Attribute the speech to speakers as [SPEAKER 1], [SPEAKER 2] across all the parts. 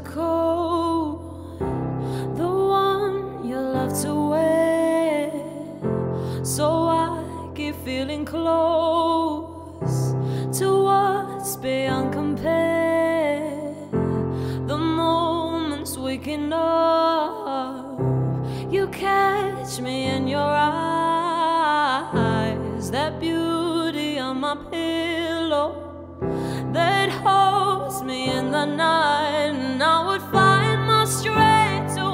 [SPEAKER 1] coat, the one you love to wear. So I keep feeling close to what's beyond compare. The moments waking up, you catch me in your eyes. That beauty on my pillow I would find my strength to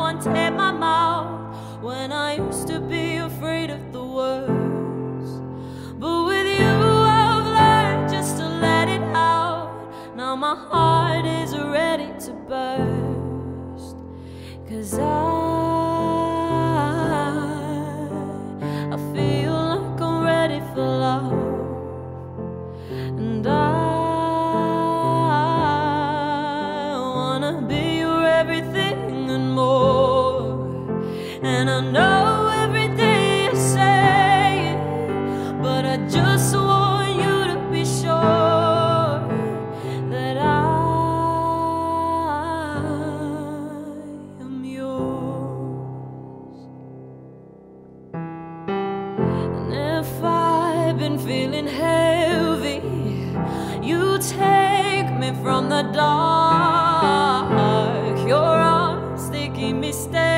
[SPEAKER 1] my mouth when I used to be afraid of the words. But with you, I've learned just to let it out. Now my heart is ready to burst. Cause I, I feel like I'm ready for love. And I I know every day you say it, but I just want you to be sure that I am yours. And if I've been feeling heavy, you take me from the dark. Your arms, they keep me steady,